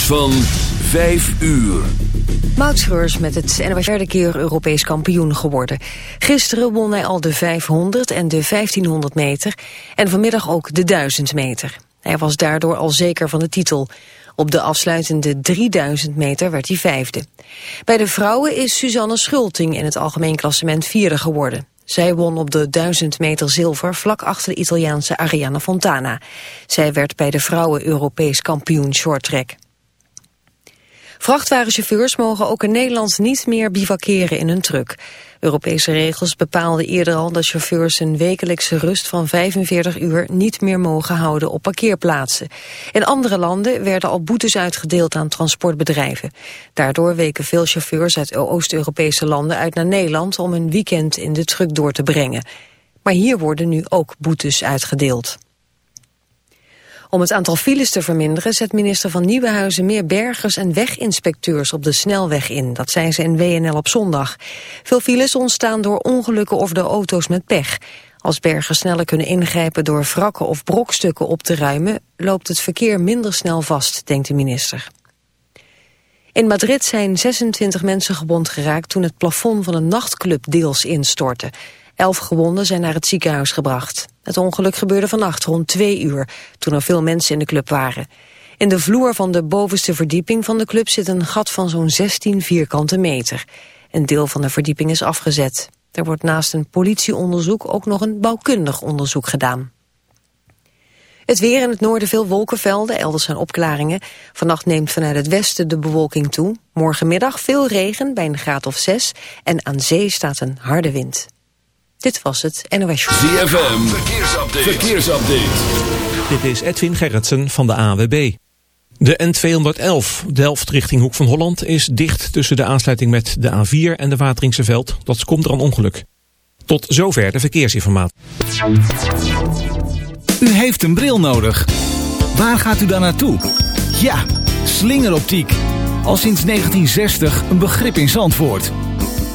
Van 5 uur. Moutschreurs met het en was derde keer Europees kampioen geworden. Gisteren won hij al de 500 en de 1500 meter en vanmiddag ook de 1000 meter. Hij was daardoor al zeker van de titel. Op de afsluitende 3000 meter werd hij vijfde. Bij de vrouwen is Suzanne Schulting in het algemeen klassement vierde geworden. Zij won op de 1000 meter zilver vlak achter de Italiaanse Arianna Fontana. Zij werd bij de vrouwen Europees kampioen shorttrack. Vrachtwagenchauffeurs mogen ook in Nederland niet meer bivakeren in hun truck. Europese regels bepaalden eerder al dat chauffeurs een wekelijkse rust van 45 uur niet meer mogen houden op parkeerplaatsen. In andere landen werden al boetes uitgedeeld aan transportbedrijven. Daardoor weken veel chauffeurs uit Oost-Europese landen uit naar Nederland om een weekend in de truck door te brengen. Maar hier worden nu ook boetes uitgedeeld. Om het aantal files te verminderen zet minister van Nieuwenhuizen meer bergers en weginspecteurs op de snelweg in. Dat zei ze in WNL op zondag. Veel files ontstaan door ongelukken of door auto's met pech. Als bergers sneller kunnen ingrijpen door wrakken of brokstukken op te ruimen, loopt het verkeer minder snel vast, denkt de minister. In Madrid zijn 26 mensen gewond geraakt toen het plafond van een nachtclub deels instortte. Elf gewonden zijn naar het ziekenhuis gebracht. Het ongeluk gebeurde vannacht rond twee uur, toen er veel mensen in de club waren. In de vloer van de bovenste verdieping van de club zit een gat van zo'n 16 vierkante meter. Een deel van de verdieping is afgezet. Er wordt naast een politieonderzoek ook nog een bouwkundig onderzoek gedaan. Het weer in het noorden veel wolkenvelden, elders zijn opklaringen. Vannacht neemt vanuit het westen de bewolking toe. Morgenmiddag veel regen bij een graad of zes en aan zee staat een harde wind. Dit was het NOS Show. ZFM, verkeersupdate. verkeersupdate. Dit is Edwin Gerritsen van de AWB. De N211, Delft richting Hoek van Holland, is dicht tussen de aansluiting met de A4 en de Wateringse Veld. Dat komt er een ongeluk. Tot zover de verkeersinformatie. U heeft een bril nodig. Waar gaat u dan naartoe? Ja, slingeroptiek. Al sinds 1960 een begrip in Zandvoort.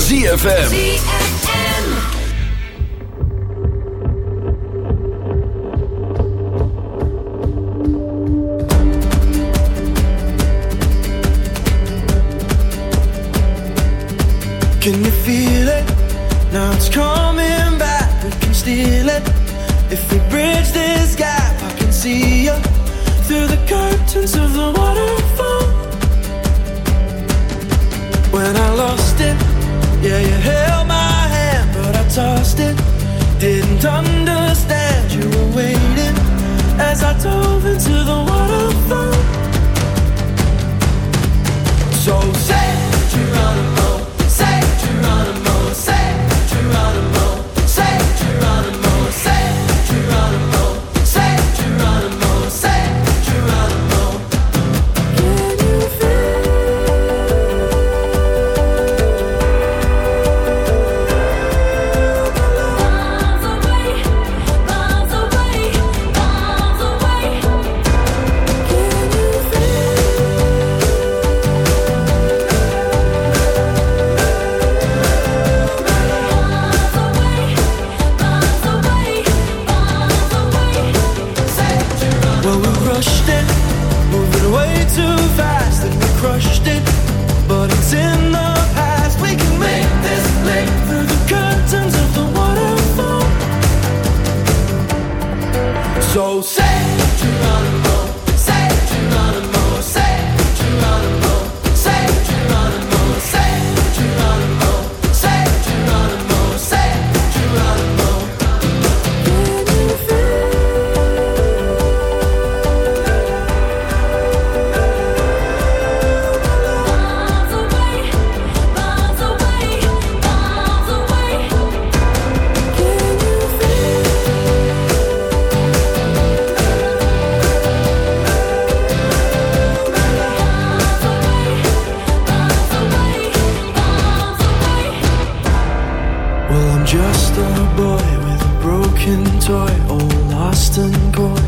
ZFM. Can you feel it? Now it's coming back. We can steal it. If we bridge this gap, I can see you through the curtains of the waterfall. When I lost it yeah, you held my hand, but I tossed it. Didn't understand you were waiting as I told prison court.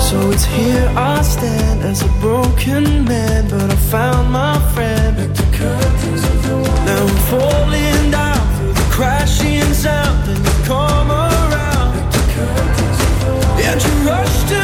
So it's here I stand as a broken man, but I found my friend. Now I'm falling down through the crashing sound, and you come around, and you rush to.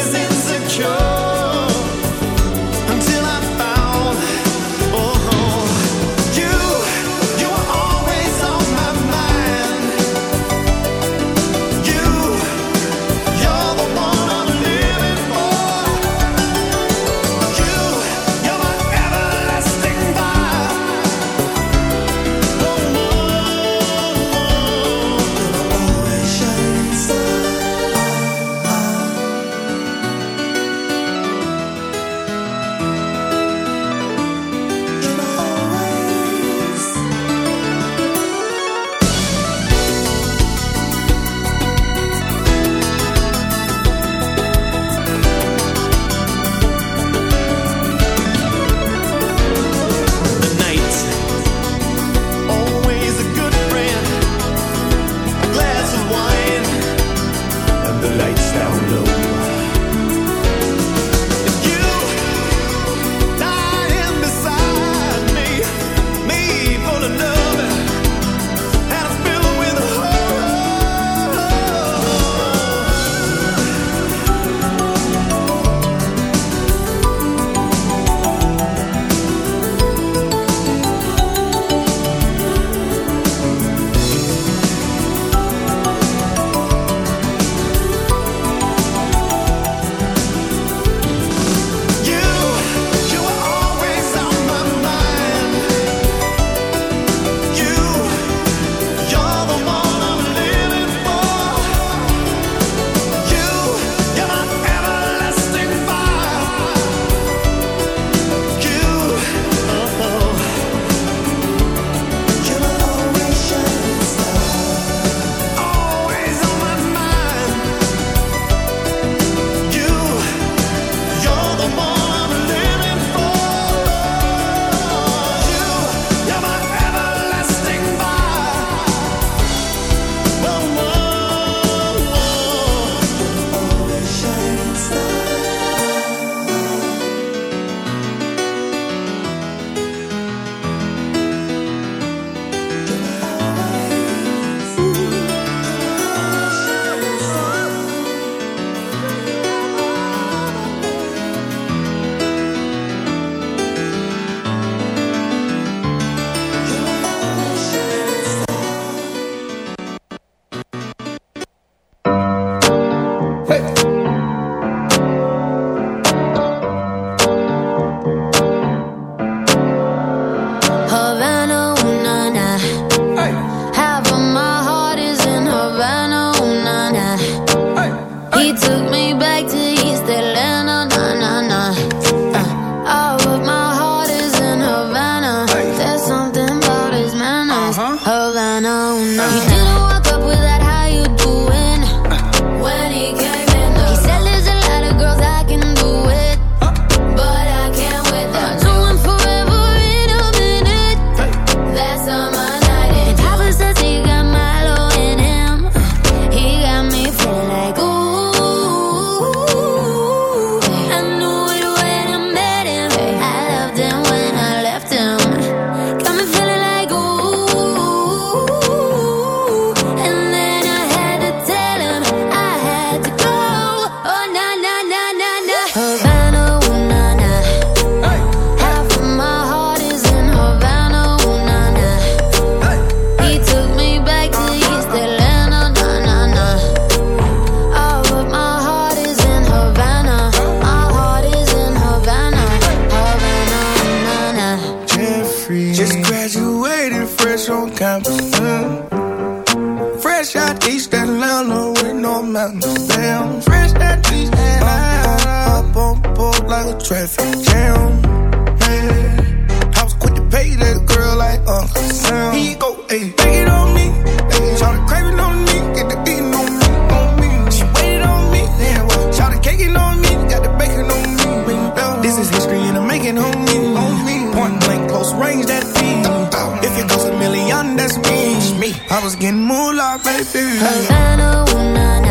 If it goes a million, that's me. me. I was getting moolah, baby. Havana, ooh, nah, nah.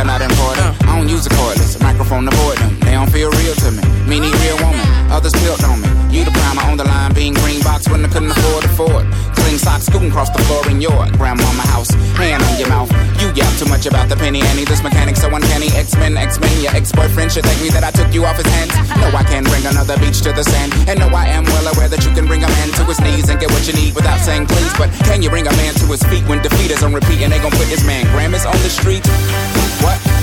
Are not important. I don't use a cordless microphone to avoid them. They don't feel real to me. Me need real woman. Others built on me. You the primer on the line, being green box when I couldn't afford to afford. Clean socks scooting across the floor in your grandmama house. Hand on your mouth. You yell too much about the penny Annie. This mechanic so uncanny. X-Men, X-Men. Your ex-boyfriend should thank me that I took you off his hands. No, I can bring another beach to the sand. And no, I am well aware that you can bring a man to his knees and get what you need without saying please. But can you bring a man to his feet when defeat is on repeat and they gon' put this man Grammys on the street?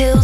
your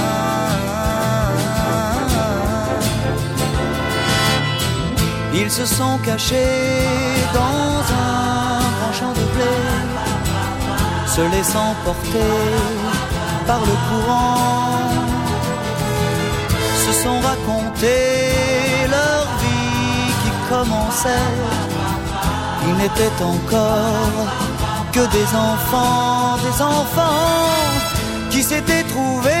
Ils se sont cachés dans un grand champ de blé se laissant porter par le courant, se sont racontés commençait, il n'était encore que des enfants, des enfants qui s'étaient trouvés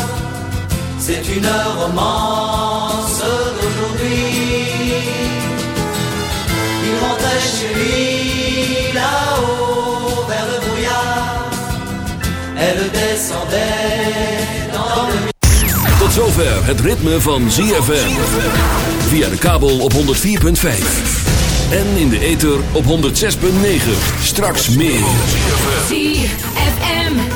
c'est une romance d'aujourd'hui. Il rentrait chez lui là-haut vers le brouillard, elle descendait dans le Tot zover het ritme van ZFM. Via de kabel op 104.5. En in de ether op 106.9. Straks meer. ZFM.